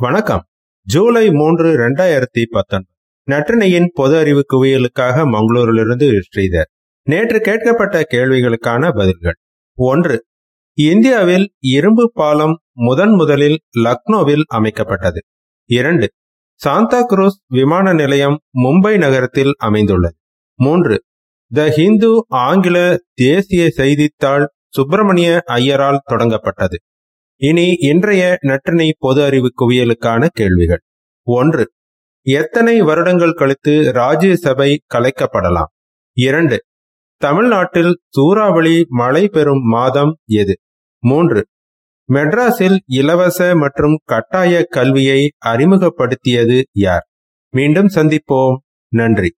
வணக்கம். ஜூலை மூன்று இரண்டாயிரத்தி பத்தொன்பது. நற்றினையின் பொது அறிவு குவியலுக்காக மங்களூரிலிருந்து ஸ்ரீதர். நேற்று கேட்கப்பட்ட கேள்விகளுக்கான பதில்கள். ஒன்று இந்தியாவில் இரும்பு பாலம் முதன் முதலில் லக்னோவில் அமைக்கப்பட்டது. இரண்டு சாந்தா குரூஸ் விமான நிலையம் மும்பை நகரத்தில் அமைந்துள்ளது. மூன்று த ஹிந்து ஆங்கில தேசிய செய்தித்தாள் சுப்பிரமணிய ஐயரால் தொடங்கப்பட்டது. இனி இன்றைய நற்றினை பொது அறிவு குவியலுக்கான கேள்விகள். ஒன்று எத்தனை வருடங்கள் கழித்து ராஜ்யசபை கலைக்கப்படலாம்? இரண்டு தமிழ்நாட்டில் சூறாவளி மழை பெறும் மாதம் எது? மூன்று மெட்ராஸில் இலவச மற்றும் கட்டாய கல்வியை அறிமுகப்படுத்தியது யார்? மீண்டும் சந்திப்போம். நன்றி.